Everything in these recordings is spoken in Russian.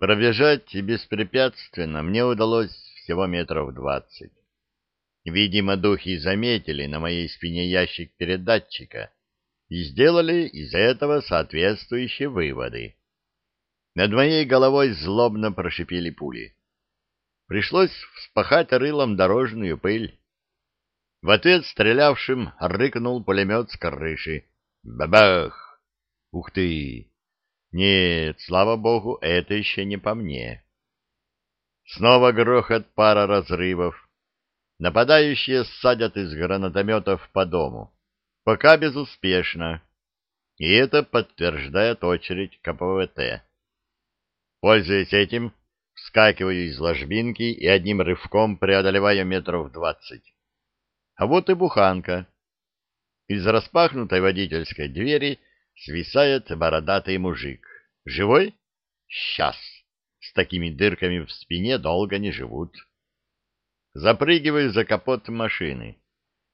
Пробежать беспрепятственно мне удалось всего метров двадцать. Видимо, духи заметили на моей спине ящик передатчика и сделали из этого соответствующие выводы. Над моей головой злобно прошипели пули. Пришлось вспахать рылом дорожную пыль. В ответ стрелявшим рыкнул пулемет с крыши. Бабах! Ух ты! Нет, слава богу, это еще не по мне. Снова грохот пара разрывов. Нападающие садят из гранатометов по дому. Пока безуспешно. И это подтверждает очередь КПВТ. Пользуясь этим, вскакиваю из ложбинки и одним рывком преодолеваю метров двадцать. А вот и буханка. Из распахнутой водительской двери свисает бородатый мужик. Живой? Сейчас. С такими дырками в спине долго не живут. Запрыгиваю за капот машины.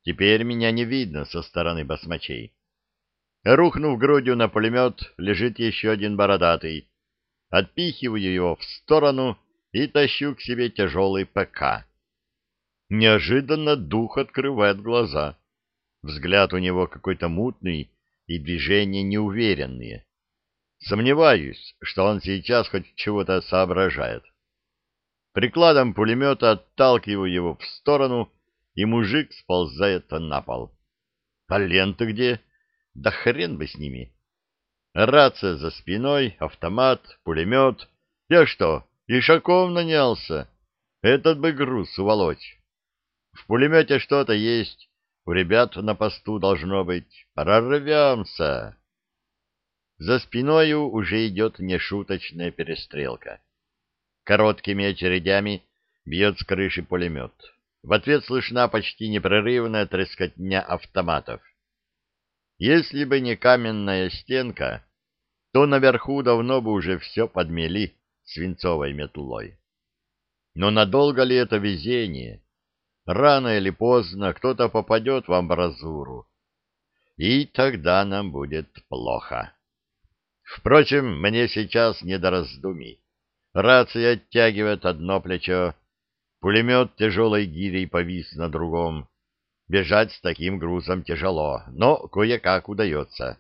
Теперь меня не видно со стороны басмачей. Рухнув грудью на пулемет, лежит еще один бородатый. Отпихиваю его в сторону и тащу к себе тяжелый ПК. Неожиданно дух открывает глаза. Взгляд у него какой-то мутный и движения неуверенные. Сомневаюсь, что он сейчас хоть чего-то соображает. Прикладом пулемета отталкиваю его в сторону, и мужик сползает на пол. А ленты где? Да хрен бы с ними. Рация за спиной, автомат, пулемет. Я что, Ишаков нанялся? Этот бы груз уволочь. В пулемете что-то есть, у ребят на посту должно быть. Прорвемся. За спиною уже идет нешуточная перестрелка. Короткими очередями бьет с крыши пулемет. В ответ слышна почти непрерывная трескотня автоматов. Если бы не каменная стенка, то наверху давно бы уже все подмели свинцовой метлой. Но надолго ли это везение? Рано или поздно кто-то попадет в амбразуру, и тогда нам будет плохо. Впрочем, мне сейчас не до раздумий. Рация оттягивает одно плечо, пулемет тяжелой гирей повис на другом. Бежать с таким грузом тяжело, но кое-как удается.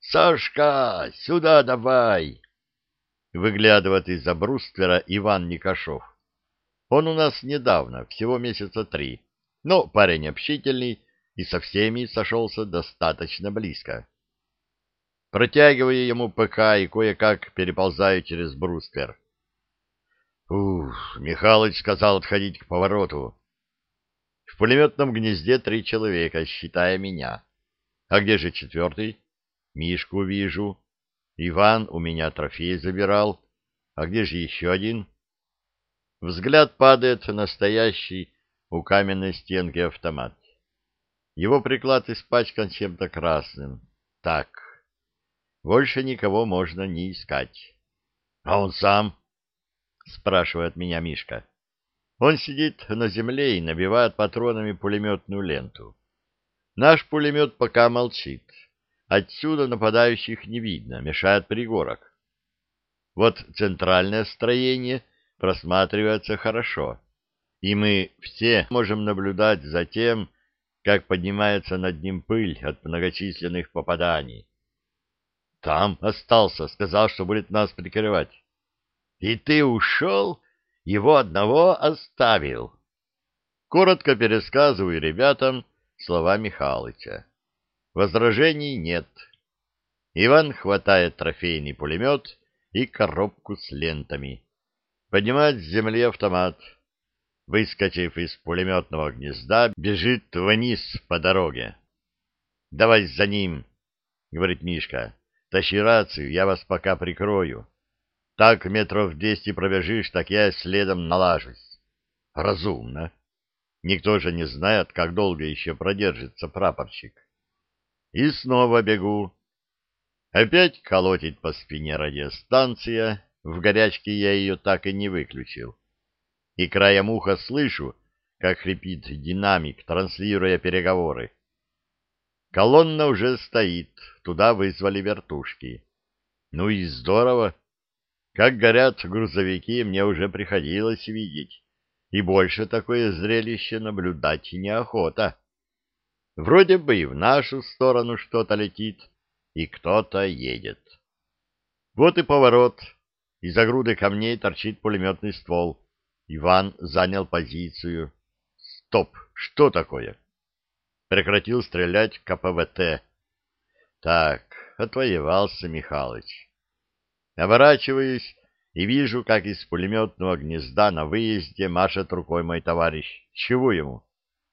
«Сашка, сюда давай!» Выглядывает из-за бруствера Иван Никашов. Он у нас недавно, всего месяца три, но парень общительный и со всеми сошелся достаточно близко. Протягиваю ему ПК и кое-как переползаю через бруствер. Ух, Михалыч сказал отходить к повороту. В пулеметном гнезде три человека, считая меня. А где же четвертый? Мишку вижу. Иван у меня трофей забирал. А где же еще один? Взгляд падает на стоящий у каменной стенки автомат. Его приклад испачкан чем-то красным. Так, больше никого можно не искать. — А он сам? — спрашивает меня Мишка. Он сидит на земле и набивает патронами пулеметную ленту. Наш пулемет пока молчит. Отсюда нападающих не видно, мешает пригорок. Вот центральное строение — просматривается хорошо, и мы все можем наблюдать за тем, как поднимается над ним пыль от многочисленных попаданий. Там остался, сказал, что будет нас прикрывать. И ты ушел, его одного оставил. Коротко пересказываю ребятам слова Михалыча. Возражений нет. Иван хватает трофейный пулемет и коробку с лентами поднимает с земли автомат. Выскочив из пулеметного гнезда, бежит вниз по дороге. — Давай за ним, — говорит Мишка. — Тащи рацию, я вас пока прикрою. Так метров двести пробежишь, так я следом налажусь. Разумно. Никто же не знает, как долго еще продержится прапорщик. И снова бегу. Опять колотит по спине радиостанция, в горячке я ее так и не выключил. И краем уха слышу, как хрипит динамик, транслируя переговоры. Колонна уже стоит, туда вызвали вертушки. Ну и здорово. Как горят грузовики, мне уже приходилось видеть, и больше такое зрелище наблюдать неохота. Вроде бы и в нашу сторону что-то летит, и кто-то едет. Вот и поворот. Из-за груды камней торчит пулеметный ствол. Иван занял позицию. Стоп! Что такое? Прекратил стрелять КПВТ. Так, отвоевался Михалыч. Оборачиваюсь и вижу, как из пулеметного гнезда на выезде машет рукой мой товарищ. Чего ему?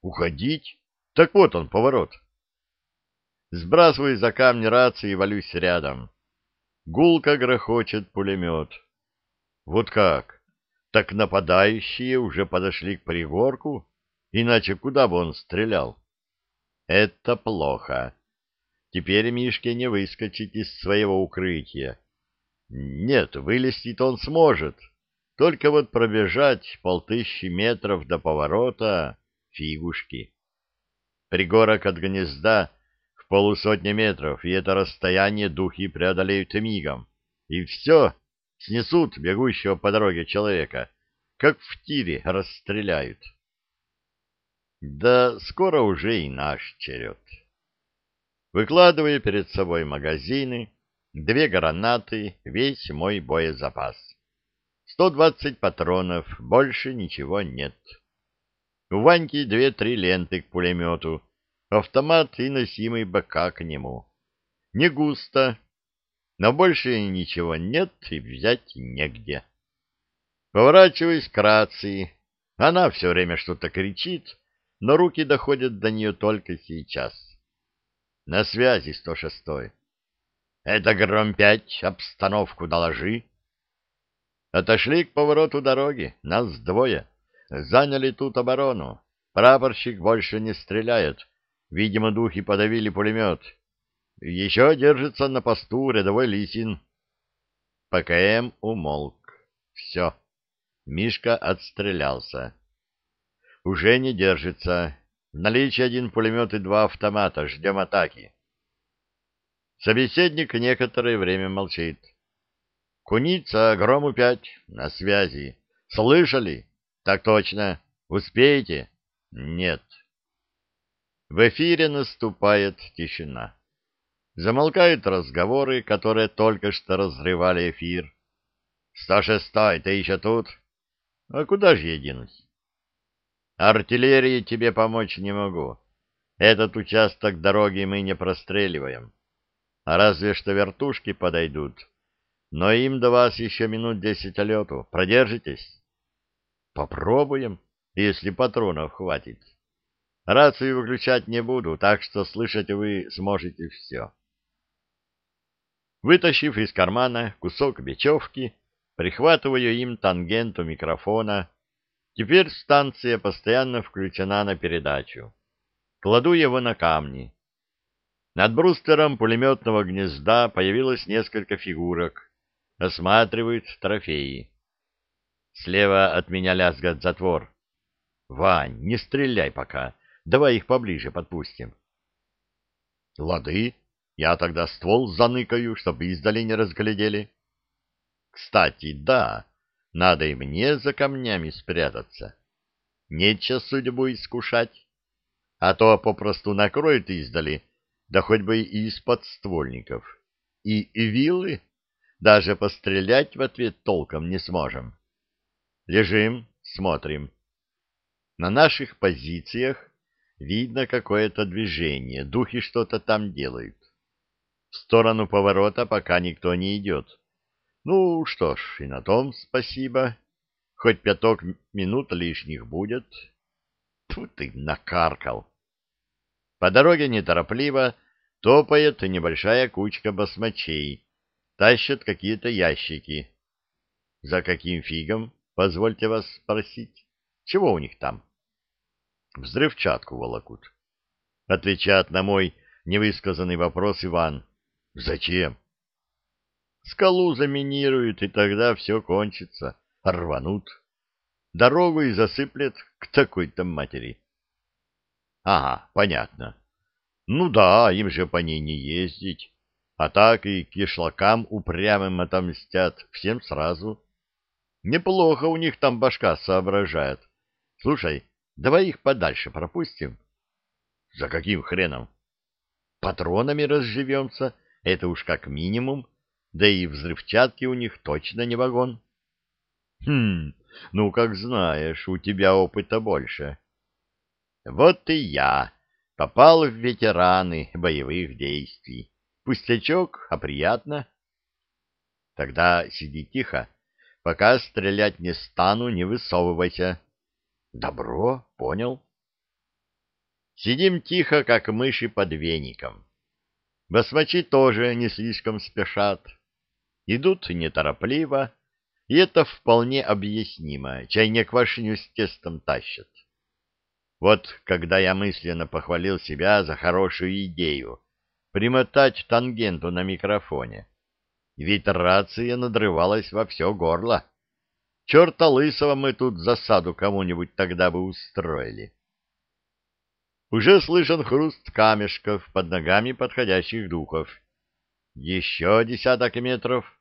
Уходить? Так вот он, поворот. Сбрасываю за камни рации и валюсь рядом. Гулко грохочет пулемет. Вот как? Так нападающие уже подошли к пригорку? Иначе куда бы он стрелял? Это плохо. Теперь Мишке не выскочить из своего укрытия. Нет, вылезть он сможет. Только вот пробежать полтыщи метров до поворота — фигушки. Пригорок от гнезда полусотни метров, и это расстояние духи преодолеют мигом. И все, снесут бегущего по дороге человека, как в тире расстреляют. Да скоро уже и наш черед. Выкладывая перед собой магазины, две гранаты, весь мой боезапас. Сто двадцать патронов, больше ничего нет. У Ваньки две-три ленты к пулемету, автомат и носимый БК к нему. Не густо, но больше ничего нет и взять негде. Поворачиваюсь к рации. Она все время что-то кричит, но руки доходят до нее только сейчас. На связи 106-й. Это Гром-5, обстановку доложи. Отошли к повороту дороги, нас двое. Заняли тут оборону. Прапорщик больше не стреляет. Видимо, духи подавили пулемет. Еще держится на посту рядовой Лисин. ПКМ умолк. Все. Мишка отстрелялся. Уже не держится. В наличии один пулемет и два автомата. Ждем атаки. Собеседник некоторое время молчит. Куница, Грому пять, на связи. Слышали? Так точно. Успеете? Нет. В эфире наступает тишина. Замолкают разговоры, которые только что разрывали эфир. «Сто шестой, ты еще тут?» «А куда же я денусь?» «Артиллерии тебе помочь не могу. Этот участок дороги мы не простреливаем. А разве что вертушки подойдут. Но им до вас еще минут десять лету. Продержитесь?» Попробуем, если патронов хватит. Рацию выключать не буду, так что слышать вы сможете все. Вытащив из кармана кусок бечевки, прихватываю им тангенту микрофона. Теперь станция постоянно включена на передачу. Кладу его на камни. Над брустером пулеметного гнезда появилось несколько фигурок. Осматривают трофеи. Слева от меня лязгает затвор. Вань, не стреляй пока. Давай их поближе подпустим. Лады. Я тогда ствол заныкаю, чтобы издали не разглядели. Кстати, да, надо и мне за камнями спрятаться. Нече судьбу искушать. А то попросту накроют издали, да хоть бы и из-под ствольников. И, и вилы даже пострелять в ответ толком не сможем. Лежим, смотрим. На наших позициях видно какое-то движение, духи что-то там делают. В сторону поворота пока никто не идет. Ну что ж, и на том спасибо. Хоть пяток минут лишних будет. Фу ты, накаркал. По дороге неторопливо топает небольшая кучка басмачей. Тащат какие-то ящики. За каким фигом? Позвольте вас спросить, чего у них там? Взрывчатку волокут. Отвечает на мой невысказанный вопрос Иван. Зачем? Скалу заминируют, и тогда все кончится. Рванут. Дорогу и засыплет к такой-то матери. Ага, понятно. Ну да, им же по ней не ездить. А так и кишлакам упрямым отомстят всем сразу. Неплохо у них там башка соображает. Слушай, давай их подальше пропустим. За каким хреном? Патронами разживемся, это уж как минимум, да и взрывчатки у них точно не вагон. Хм, ну, как знаешь, у тебя опыта больше. Вот и я попал в ветераны боевых действий. Пустячок, а приятно. Тогда сиди тихо, пока стрелять не стану, не высовывайся. Добро, понял. Сидим тихо, как мыши под веником. Басмачи тоже не слишком спешат. Идут неторопливо, и это вполне объяснимо. Чай не квашню с тестом тащат. Вот когда я мысленно похвалил себя за хорошую идею примотать тангенту на микрофоне, ведь рация надрывалась во все горло. Черта лысого мы тут засаду кому-нибудь тогда бы устроили. Уже слышен хруст камешков под ногами подходящих духов. Еще десяток метров —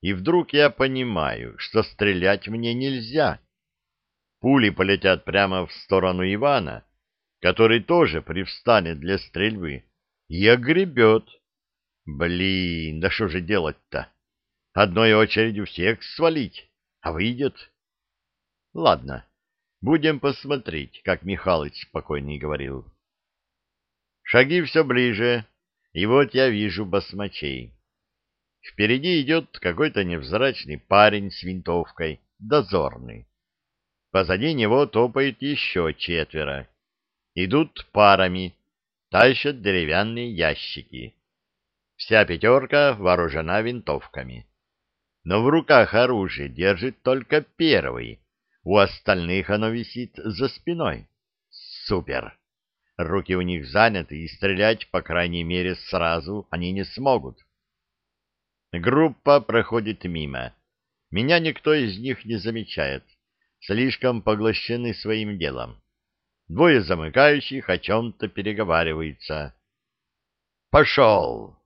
и вдруг я понимаю, что стрелять мне нельзя. Пули полетят прямо в сторону Ивана, который тоже привстанет для стрельбы, и огребет. Блин, да что же делать-то? Одной очередью всех свалить, а выйдет? Ладно, будем посмотреть, как Михалыч спокойней говорил. Шаги все ближе, и вот я вижу басмачей. Впереди идет какой-то невзрачный парень с винтовкой, дозорный. Позади него топает еще четверо. Идут парами, тащат деревянные ящики. Вся пятерка вооружена винтовками. Но в руках оружие держит только первый. У остальных оно висит за спиной. Супер! Руки у них заняты, и стрелять, по крайней мере, сразу они не смогут. Группа проходит мимо. Меня никто из них не замечает. Слишком поглощены своим делом. Двое замыкающих о чем-то переговариваются. «Пошел!»